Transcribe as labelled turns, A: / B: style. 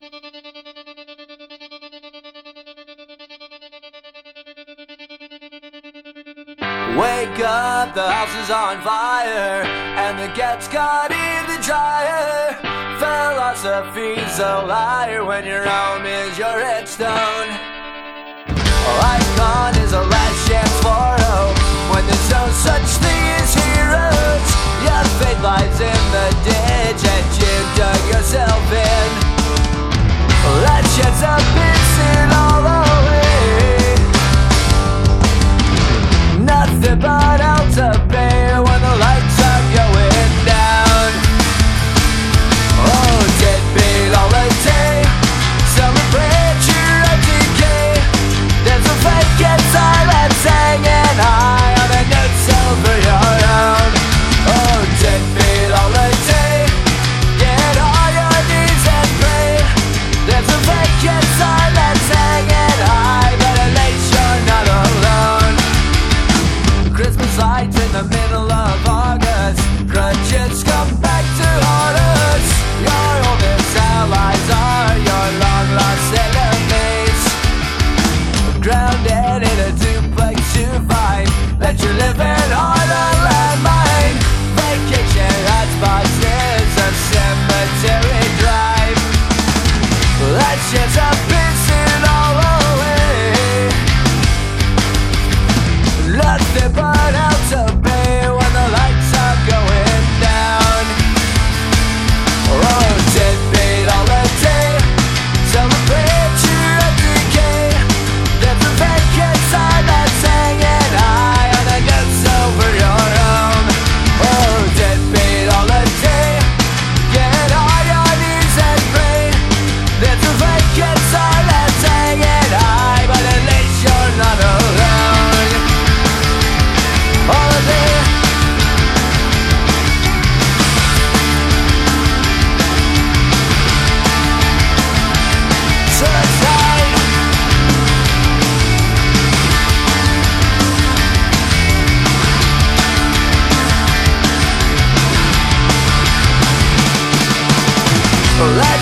A: Wake up, the house is on fire, and the gets got in the dryer. Philosophy's a liar when your own is your headstone. Oh, I the middle of August. Come back to haunt us. Your oldest allies are your long lost enemies. Grounded in a duplex you find that you live Well,